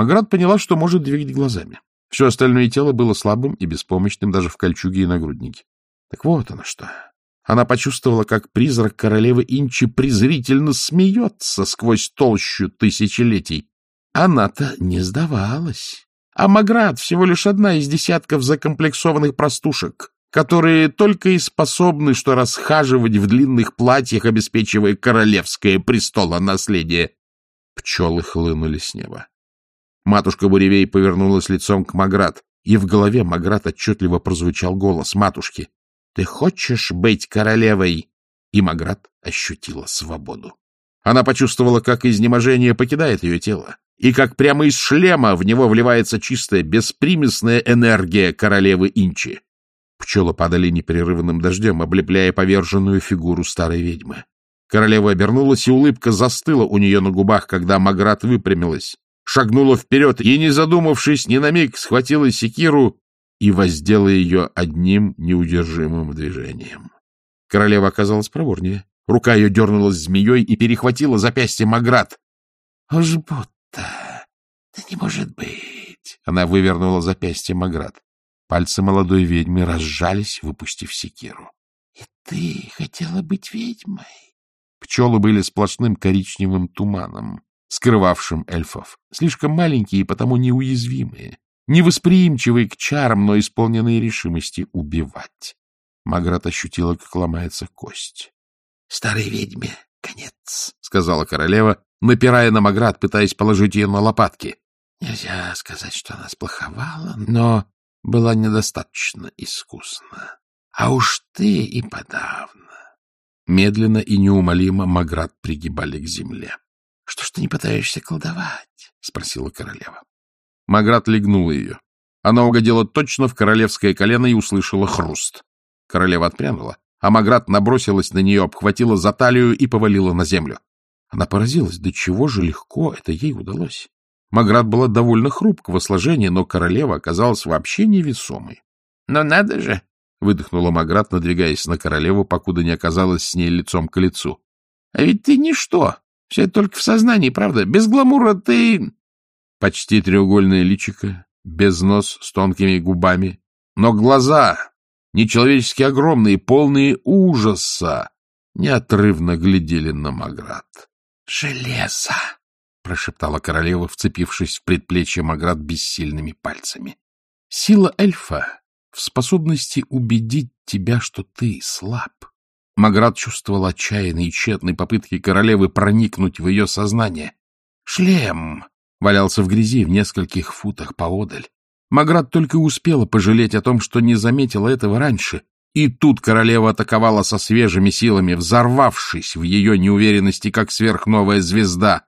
Маград поняла, что может двигать глазами. Все остальное тело было слабым и беспомощным даже в кольчуге и нагруднике. Так вот оно что. Она почувствовала, как призрак королевы Инчи презрительно смеется сквозь толщу тысячелетий. Она-то не сдавалась. А Маград всего лишь одна из десятков закомплексованных простушек, которые только и способны что расхаживать в длинных платьях, обеспечивая королевское престолонаследие. Пчелы хлынули с неба. Матушка Буревей повернулась лицом к Маград, и в голове Маград отчетливо прозвучал голос матушки. — Ты хочешь быть королевой? И Маград ощутила свободу. Она почувствовала, как изнеможение покидает ее тело, и как прямо из шлема в него вливается чистая, беспримесная энергия королевы Инчи. Пчелы падали непрерывным дождем, облепляя поверженную фигуру старой ведьмы. Королева обернулась, и улыбка застыла у нее на губах, когда Маград выпрямилась, шагнула вперед и, не задумавшись ни на миг, схватила секиру и воздела ее одним неудержимым движением. Королева оказалась проворнее. Рука ее дернулась змеей и перехватила запястье Маград. — Уж будто! Да не может быть! Она вывернула запястье Маград. Пальцы молодой ведьмы разжались, выпустив секиру. — И ты хотела быть ведьмой? Пчелы были сплошным коричневым туманом, скрывавшим эльфов, слишком маленькие и потому неуязвимые, невосприимчивые к чарам, но исполненные решимости убивать. Маград ощутила, как ломается кость. — Старой ведьме конец, — сказала королева, напирая на Маград, пытаясь положить ее на лопатки. Нельзя сказать, что она сплоховала, но была недостаточно искусна. А уж ты и подавно. Медленно и неумолимо Маград пригибали к земле. — Что ж ты не пытаешься колдовать? — спросила королева. Маград легнула ее. Она угодила точно в королевское колено и услышала хруст. Королева отпрянула, а Маград набросилась на нее, обхватила за талию и повалила на землю. Она поразилась, до чего же легко это ей удалось. Маград была довольно хрупкого сложения, но королева оказалась вообще невесомой. — Но надо же! — выдохнула Маград, надвигаясь на королеву, покуда не оказалась с ней лицом к лицу. — А ведь ты ничто. Все это только в сознании, правда? Без гламура ты... Почти треугольное личико, без нос с тонкими губами. Но глаза, нечеловечески огромные, полные ужаса, неотрывно глядели на Маград. — Железо! — прошептала королева, вцепившись в предплечье Маград бессильными пальцами. — Сила эльфа в способности убедить тебя, что ты слаб. Маград чувствовал отчаянные и тщетные попытки королевы проникнуть в ее сознание. Шлем валялся в грязи в нескольких футах поодаль. Маград только успела пожалеть о том, что не заметила этого раньше. И тут королева атаковала со свежими силами, взорвавшись в ее неуверенности, как сверхновая звезда.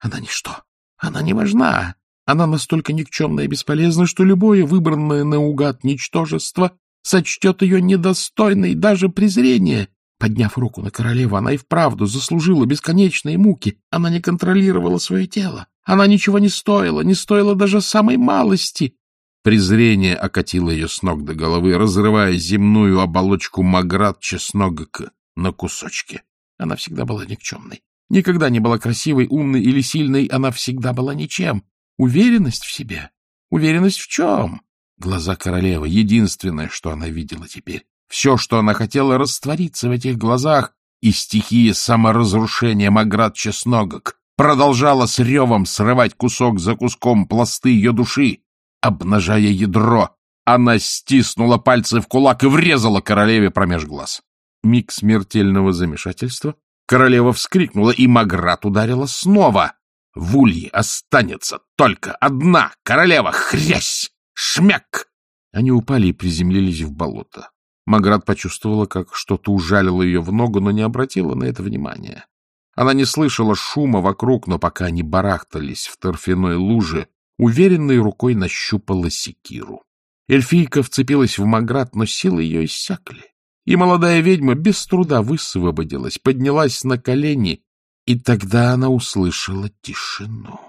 Она ничто. Она не важна. Она настолько никчемна и бесполезна, что любое выбранное наугад ничтожество сочтет ее недостойной даже презрения. Подняв руку на королеву, она и вправду заслужила бесконечные муки. Она не контролировала свое тело. Она ничего не стоила, не стоила даже самой малости. Презрение окатило ее с ног до головы, разрывая земную оболочку Маград чесногок на кусочки. Она всегда была никчемной. Никогда не была красивой, умной или сильной, она всегда была ничем. Уверенность в себе. Уверенность в чем? Глаза королевы — единственное, что она видела теперь. Все, что она хотела, раствориться в этих глазах, и стихия саморазрушения Маград Чесногок продолжала с ревом срывать кусок за куском пласты ее души, обнажая ядро. Она стиснула пальцы в кулак и врезала королеве промеж глаз. Миг смертельного замешательства. Королева вскрикнула, и Маград ударила снова. В улье останется только одна королева. Хрясь! Шмяк! Они упали и приземлились в болото. Маград почувствовала, как что-то ужалило ее в ногу, но не обратила на это внимания. Она не слышала шума вокруг, но пока они барахтались в торфяной луже, уверенной рукой нащупала секиру. Эльфийка вцепилась в Маград, но силы ее иссякли. И молодая ведьма без труда высвободилась, поднялась на колени и тогда она услышала тишину.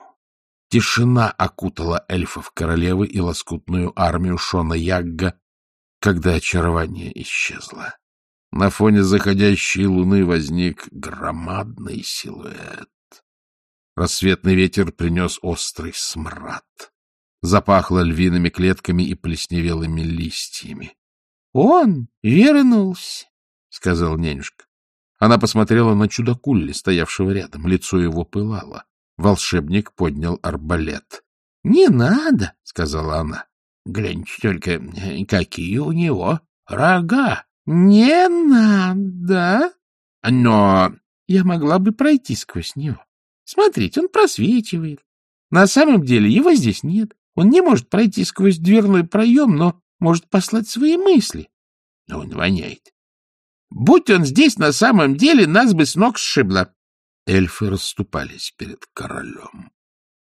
Тишина окутала эльфов королевы и лоскутную армию Шона Ягга, когда очарование исчезло. На фоне заходящей луны возник громадный силуэт. Рассветный ветер принес острый смрад. Запахло львиными клетками и плесневелыми листьями. — Он вернулся, — сказал нянюшка. Она посмотрела на чудакулли, стоявшего рядом. Лицо его пылало. Волшебник поднял арбалет. — Не надо, — сказала она. — Гляньте только, какие у него рога. — Не надо. — Но я могла бы пройти сквозь него. Смотрите, он просвечивает. На самом деле его здесь нет. Он не может пройти сквозь дверной проем, но может послать свои мысли. Он воняет. Будь он здесь на самом деле, нас бы с ног сшибло. Эльфы расступались перед королем.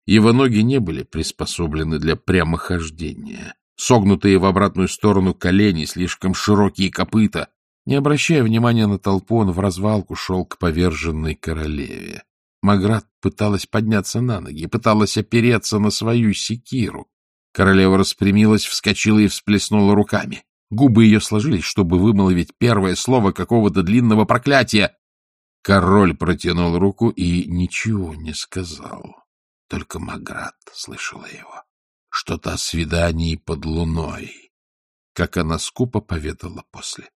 Его ноги не были приспособлены для прямохождения. Согнутые в обратную сторону колени, слишком широкие копыта. Не обращая внимания на толпу, он в развалку шел к поверженной королеве. Маград пыталась подняться на ноги, пыталась опереться на свою секиру. Королева распрямилась, вскочила и всплеснула руками. Губы ее сложились, чтобы вымолвить первое слово какого-то длинного проклятия. Король протянул руку и ничего не сказал. Только Маград слышала его. Что-то о свидании под луной, как она скупо поведала после.